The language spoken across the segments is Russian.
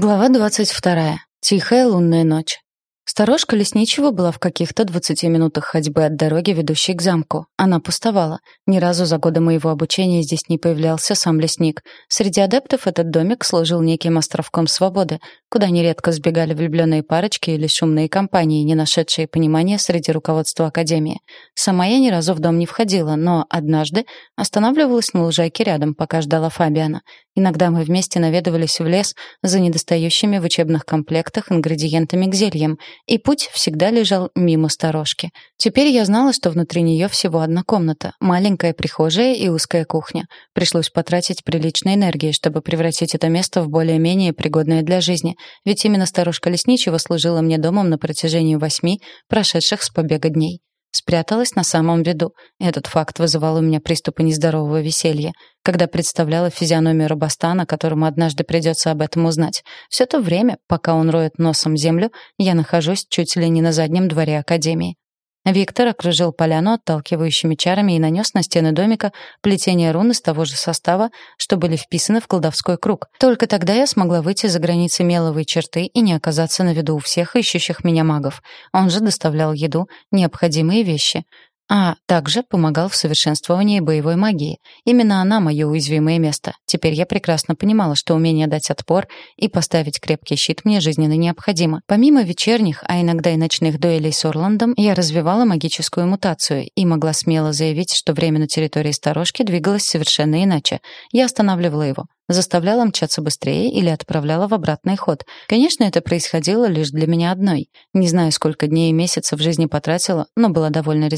Глава двадцать вторая. Тихая лунная ночь. Сторожка лесничего была в каких-то двадцати минутах ходьбы от дороги, ведущей к замку. Она пустовала. Ни разу за годы моего обучения здесь не появлялся сам лесник. Среди адептов этот домик служил неким островком свободы, куда нередко сбегали влюбленные парочки или шумные компании, не нашедшие понимания среди руководства Академии. Сама я ни разу в дом не входила, но однажды останавливалась на лужайке рядом, пока ждала Фабиана. Иногда мы вместе наведывались в лес за недостающими в учебных комплектах ингредиентами к зельям — и путь всегда лежал мимо сторожки. Теперь я знала, что внутри нее всего одна комната, маленькая прихожая и узкая кухня. Пришлось потратить приличной энергии, чтобы превратить это место в более-менее пригодное для жизни, ведь именно сторожка лесничего служила мне домом на протяжении восьми прошедших с побега дней. Спряталась на самом виду. Этот факт вызывал у меня приступы нездорового веселья, когда представляла физиономию Робостана, которому однажды придется об этом узнать. Все то время, пока он роет носом землю, я нахожусь чуть ли не на заднем дворе Академии. Виктор окружил поляну отталкивающими чарами и нанес на стены домика плетение рун из того же состава, что были вписаны в колдовской круг. Только тогда я смогла выйти за границы меловой черты и не оказаться на виду у всех ищущих меня магов. Он же доставлял еду, необходимые вещи а также помогал в совершенствовании боевой магии. Именно она мое уязвимое место. Теперь я прекрасно понимала, что умение дать отпор и поставить крепкий щит мне жизненно необходимо. Помимо вечерних, а иногда и ночных дуэлей с Орландом, я развивала магическую мутацию и могла смело заявить, что время на территории сторожки двигалось совершенно иначе. Я останавливала его заставляла мчаться быстрее или отправляла в обратный ход. Конечно, это происходило лишь для меня одной. Не знаю, сколько дней и месяцев в жизни потратила, но была довольна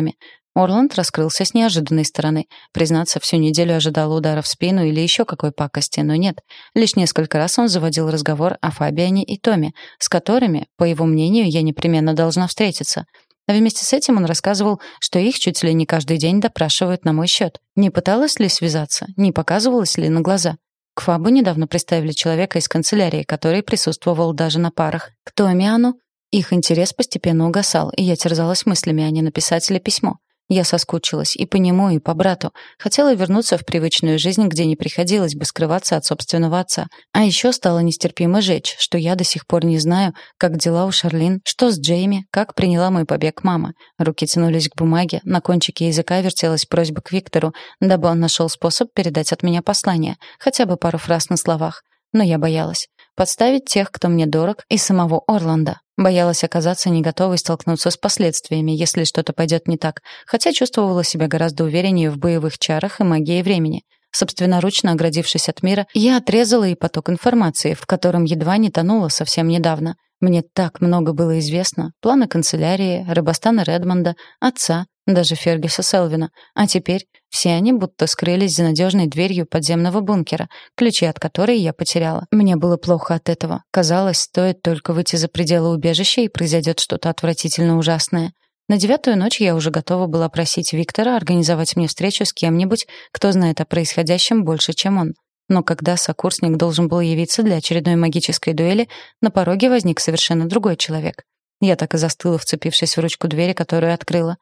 результатами. Орланд раскрылся с неожиданной стороны. Признаться, всю неделю ожидала удара в спину или еще какой пакости, но нет. Лишь несколько раз он заводил разговор о Фабиане и Томе, с которыми, по его мнению, я непременно должна встретиться. А вместе с этим он рассказывал, что их чуть ли не каждый день допрашивают на мой счет. Не пыталась ли связаться, не показывалась ли на глаза. К Фабу недавно представили человека из канцелярии, который присутствовал даже на парах. К Томиану их интерес постепенно угасал, и я терзалась мыслями, а не написать ли письмо. Я соскучилась и по нему, и по брату. Хотела вернуться в привычную жизнь, где не приходилось бы скрываться от собственного отца. А еще стало нестерпимо жечь, что я до сих пор не знаю, как дела у Шарлин, что с Джейми, как приняла мой побег мама. Руки тянулись к бумаге, на кончике языка вертелась просьба к Виктору, дабы он нашел способ передать от меня послание, хотя бы пару фраз на словах. Но я боялась. Подставить тех, кто мне дорог, и самого Орланда. Боялась оказаться не готовой столкнуться с последствиями, если что-то пойдет не так, хотя чувствовала себя гораздо увереннее в боевых чарах и магии времени. Собственноручно оградившись от мира, я отрезала и поток информации, в котором едва не тонула совсем недавно. Мне так много было известно. Планы канцелярии, Рыбостана Редмонда, отца, даже Фергюса Селвина. А теперь все они будто скрылись за надежной дверью подземного бункера, ключи от которой я потеряла. Мне было плохо от этого. Казалось, стоит только выйти за пределы убежища, и произойдет что-то отвратительно ужасное. На девятую ночь я уже готова была просить Виктора организовать мне встречу с кем-нибудь, кто знает о происходящем больше, чем он. Но когда сокурсник должен был явиться для очередной магической дуэли, на пороге возник совершенно другой человек. Я так и застыла, вцепившись в ручку двери, которую открыла.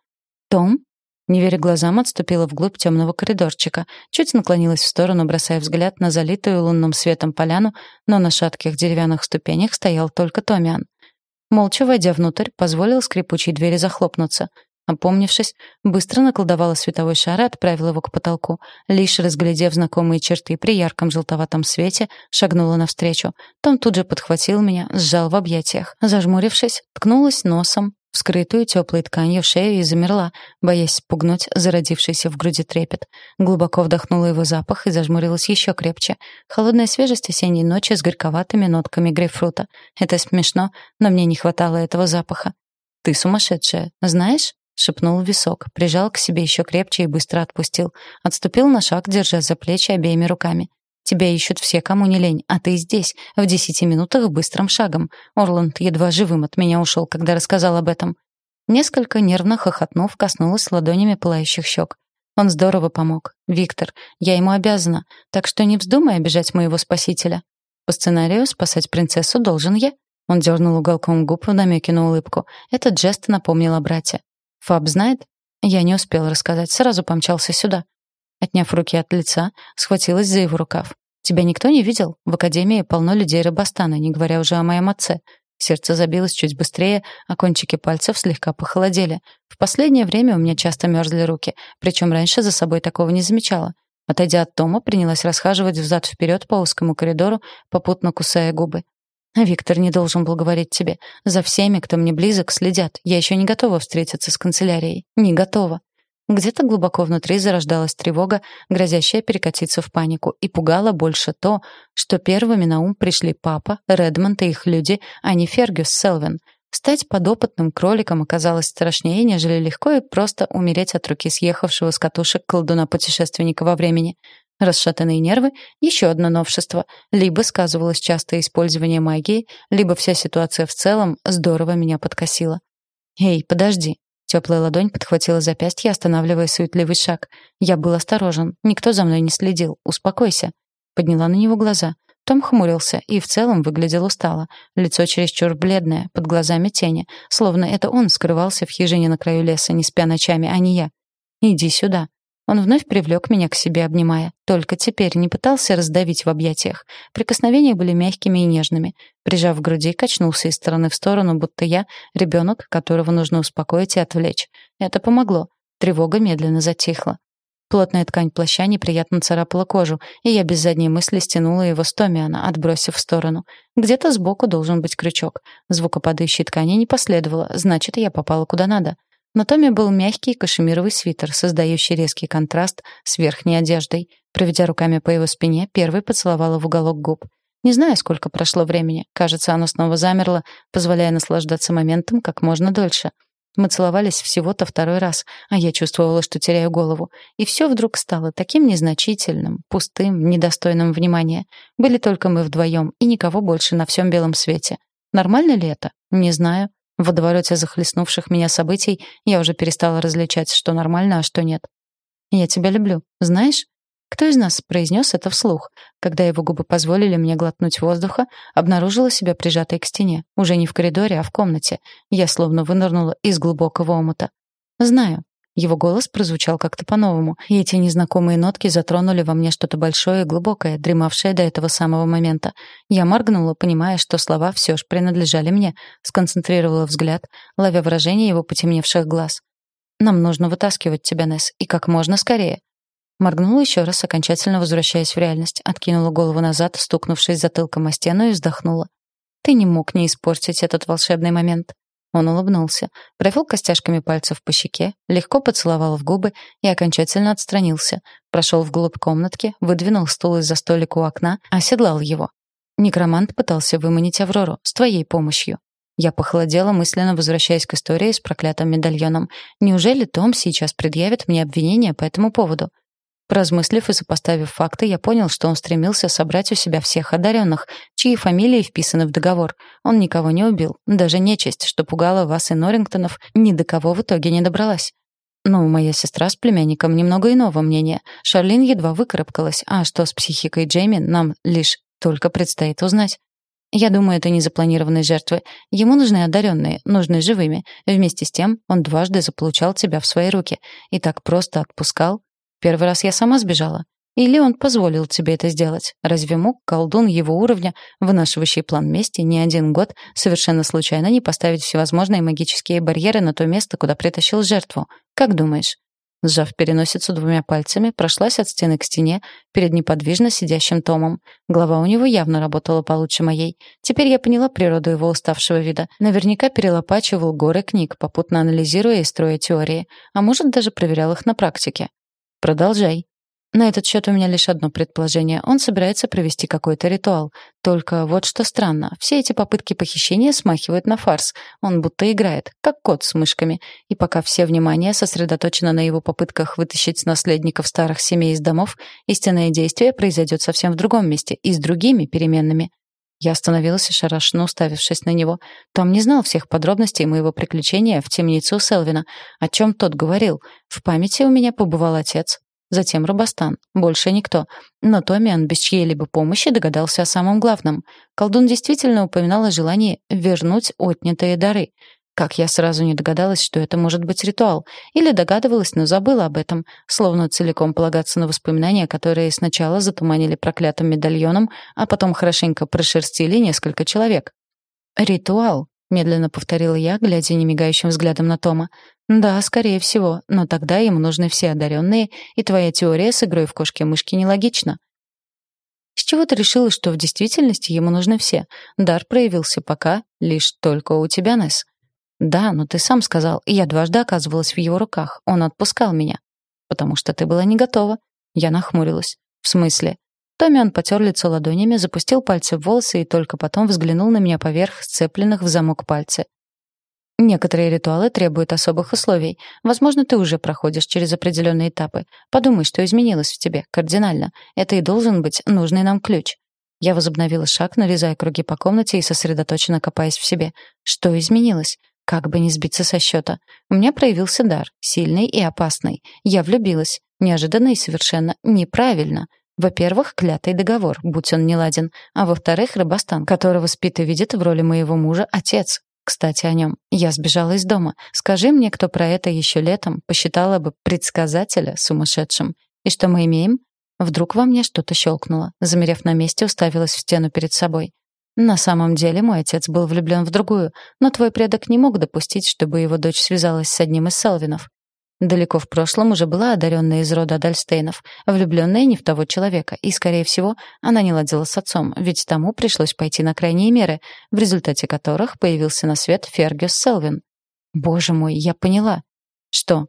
«Том?» Не веря глазам, отступила вглубь темного коридорчика, чуть наклонилась в сторону, бросая взгляд на залитую лунным светом поляну, но на шатких деревянных ступенях стоял только Томиан. Молча войдя внутрь, позволил скрипучей двери захлопнуться. Опомнившись, быстро наколдовала световой шар и отправила его к потолку. Лишь разглядев знакомые черты при ярком желтоватом свете, шагнула навстречу. Том тут же подхватил меня, сжал в объятиях. Зажмурившись, ткнулась носом вскрытую теплой тканью шею и замерла, боясь спугнуть зародившийся в груди трепет. Глубоко вдохнула его запах и зажмурилась еще крепче. Холодная свежесть осенней ночи с горьковатыми нотками грейпфрута. Это смешно, но мне не хватало этого запаха. «Ты сумасшедшая, знаешь?» — шепнул висок, прижал к себе еще крепче и быстро отпустил. Отступил на шаг, держа за плечи обеими руками. Тебя ищут все, кому не лень, а ты здесь, в десяти минутах быстрым шагом. Орланд едва живым от меня ушел, когда рассказал об этом. Несколько нервно хохотнув, коснулась ладонями пылающих щек. Он здорово помог. Виктор, я ему обязана, так что не вздумай обижать моего спасителя. По сценарию спасать принцессу должен я. Он дернул уголком губ в намеке на улыбку. Этот жест напомнил о брате. Фаб знает? Я не успел рассказать, сразу помчался сюда. Отняв руки от лица, схватилась за его рукав. Тебя никто не видел? В академии полно людей Рыбостана, не говоря уже о моем отце. Сердце забилось чуть быстрее, а кончики пальцев слегка похолодели. В последнее время у меня часто мерзли руки, причем раньше за собой такого не замечала. Отойдя от Тома, принялась расхаживать взад-вперед по узкому коридору, попутно кусая губы. «Виктор не должен был говорить тебе. За всеми, кто мне близок, следят. Я еще не готова встретиться с канцелярией. Не готова». Где-то глубоко внутри зарождалась тревога, грозящая перекатиться в панику, и пугало больше то, что первыми на ум пришли папа, Редмонд и их люди, а не Фергюс Селвин. Стать подопытным кроликом оказалось страшнее, нежели легко и просто умереть от руки съехавшего с катушек колдуна-путешественника во времени. Расшатанные нервы — еще одно новшество. Либо сказывалось частое использование магии, либо вся ситуация в целом здорово меня подкосила. «Эй, подожди», Теплая ладонь подхватила запястье, останавливая суетливый шаг. Я был осторожен. Никто за мной не следил. Успокойся. Подняла на него глаза. Том хмурился и в целом выглядел устало. Лицо чересчур бледное, под глазами тени, словно это он скрывался в хижине на краю леса, не спя ночами, а не я. «Иди сюда», он вновь привлек меня к себе, обнимая. Только теперь не пытался раздавить в объятиях. Прикосновения были мягкими и нежными. Прижав к груди, качнулся из стороны в сторону, будто я — ребенок, которого нужно успокоить и отвлечь. Это помогло. Тревога медленно затихла. Плотная ткань плаща неприятно царапала кожу, и я без задней мысли стянула его с Томиана, отбросив в сторону. Где-то сбоку должен быть крючок. Звука падающей ткани не последовало, значит, я попала куда надо. На Томе был мягкий кашемировый свитер, создающий резкий контраст с верхней одеждой. Проведя руками по его спине, первый поцеловала в уголок губ. Не знаю, сколько прошло времени. Кажется, оно снова замерло, позволяя наслаждаться моментом как можно дольше. Мы целовались всего-то второй раз, а я чувствовала, что теряю голову. И все вдруг стало таким незначительным, пустым, недостойным внимания. Были только мы вдвоем, и никого больше на всем белом свете. Нормально ли это? Не знаю. В водовороте захлестнувших меня событий я уже перестала различать, что нормально, а что нет. «Я тебя люблю. Знаешь?» Кто из нас произнес это вслух? Когда его губы позволили мне глотнуть воздуха, обнаружила себя прижатой к стене. Уже не в коридоре, а в комнате. Я словно вынырнула из глубокого омута. «Знаю. Его голос прозвучал как-то по-новому, и эти незнакомые нотки затронули во мне что-то большое и глубокое, дремавшее до этого самого момента. Я моргнула, понимая, что слова все же принадлежали мне, сконцентрировала взгляд, ловя выражение его потемневших глаз. «Нам нужно вытаскивать тебя, Несс, и как можно скорее». Моргнула еще раз, окончательно возвращаясь в реальность, откинула голову назад, стукнувшись затылком о стену и вздохнула. «Ты не мог не испортить этот волшебный момент». Он улыбнулся, провел костяшками пальцев по щеке, легко поцеловал в губы и окончательно отстранился. Прошел вглубь комнатки, выдвинул стул из-за столика у окна, оседлал его. Некромант пытался выманить Аврору с твоей помощью. Я похолодела, мысленно возвращаясь к истории с проклятым медальоном. Неужели Том сейчас предъявит мне обвинение по этому поводу? Поразмыслив и сопоставив факты, я понял, что он стремился собрать у себя всех одаренных, чьи фамилии вписаны в договор. Он никого не убил, даже нечисть, что пугала вас и Норрингтонов, ни до кого в итоге не добралась. Ну, моя сестра с племянником немного иного мнения. Шарлин едва выкарабкалась, а что с психикой Джейми, нам лишь только предстоит узнать. Я думаю, это не запланированные жертвы. Ему нужны одаренные, нужны живыми. Вместе с тем он дважды заполучал тебя в свои руки. И так просто отпускал. Первый раз я сама сбежала. Или он позволил тебе это сделать? Разве мог колдун его уровня, вынашивающий план мести, не один год, совершенно случайно не поставить всевозможные магические барьеры на то место, куда притащил жертву? Как думаешь?» Сжав переносицу двумя пальцами, прошлась от стены к стене перед неподвижно сидящим Томом. Голова у него явно работала получше моей. Теперь я поняла природу его уставшего вида. Наверняка перелопачивал горы книг, попутно анализируя и строя теории. А может, даже проверял их на практике. Продолжай. На этот счет у меня лишь одно предположение. Он собирается провести какой-то ритуал. Только вот что странно. Все эти попытки похищения смахивают на фарс. Он будто играет, как кот с мышками. И пока все внимание сосредоточено на его попытках вытащить наследников старых семей из домов, истинное действие произойдет совсем в другом месте и с другими переменными. Я остановилась ошарашенно уставившись на него. Том не знал всех подробностей моего приключения в темницу Селвина. О чем тот говорил? В памяти у меня побывал отец. Затем Робостан. Больше никто. Но Томиан без чьей-либо помощи догадался о самом главном. Колдун действительно упоминал о желании вернуть отнятые дары. Как я сразу не догадалась, что это может быть ритуал. Или догадывалась, но забыла об этом, словно целиком полагаться на воспоминания, которые сначала затуманили проклятым медальоном, а потом хорошенько прошерстили несколько человек. «Ритуал», — медленно повторила я, глядя немигающим взглядом на Тома. «Да, скорее всего, но тогда ему нужны все одаренные, и твоя теория с игрой в кошки-мышки нелогична». «С чего ты решила, что в действительности ему нужны все? Дар проявился пока лишь только у тебя, Несс». «Да, но ты сам сказал, я дважды оказывалась в его руках, он отпускал меня». «Потому что ты была не готова». Я нахмурилась. «В смысле?» Томми он потер лицо ладонями, запустил пальцы в волосы и только потом взглянул на меня поверх сцепленных в замок пальцы. Некоторые ритуалы требуют особых условий. Возможно, ты уже проходишь через определенные этапы. Подумай, что изменилось в тебе кардинально. Это и должен быть нужный нам ключ. Я возобновила шаг, нарезая круги по комнате и сосредоточенно копаясь в себе. Что изменилось? Как бы не сбиться со счета. У меня проявился дар, сильный и опасный. Я влюбилась. Неожиданно и совершенно неправильно. Во-первых, клятый договор, будь он неладен. А во-вторых, Рыбостан, которого спит и видит в роли моего мужа отец. Кстати, о нем. Я сбежала из дома. Скажи мне, кто про это еще летом посчитала бы предсказателя сумасшедшим. И что мы имеем? Вдруг во мне что-то щелкнуло. Замерев на месте, уставилась в стену перед собой. На самом деле мой отец был влюблен в другую, но твой предок не мог допустить, чтобы его дочь связалась с одним из Салвинов. Далеко в прошлом уже была одаренная из рода Адальстейнов, влюбленная не в того человека, и, скорее всего, она не ладила с отцом, ведь тому пришлось пойти на крайние меры, в результате которых появился на свет Фергюс Селвин. Боже мой, я поняла. Что?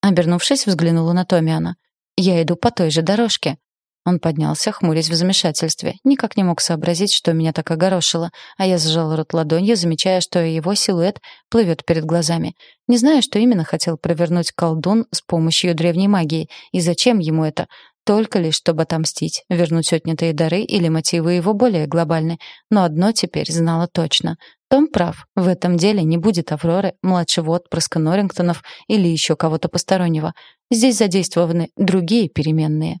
Обернувшись, взглянула на Томиана. Я иду по той же дорожке. Он поднялся, хмурясь в замешательстве. Никак не мог сообразить, что меня так огорошило, а я сжал рот ладонью, замечая, что его силуэт плывет перед глазами. Не знаю, что именно хотел провернуть колдун с помощью древней магии, и зачем ему это. Только лишь, чтобы отомстить, вернуть отнятые дары или мотивы его более глобальны. Но одно теперь знала точно. Том прав. В этом деле не будет Авроры, младшего отпрыска Норрингтонов или еще кого-то постороннего. Здесь задействованы другие переменные.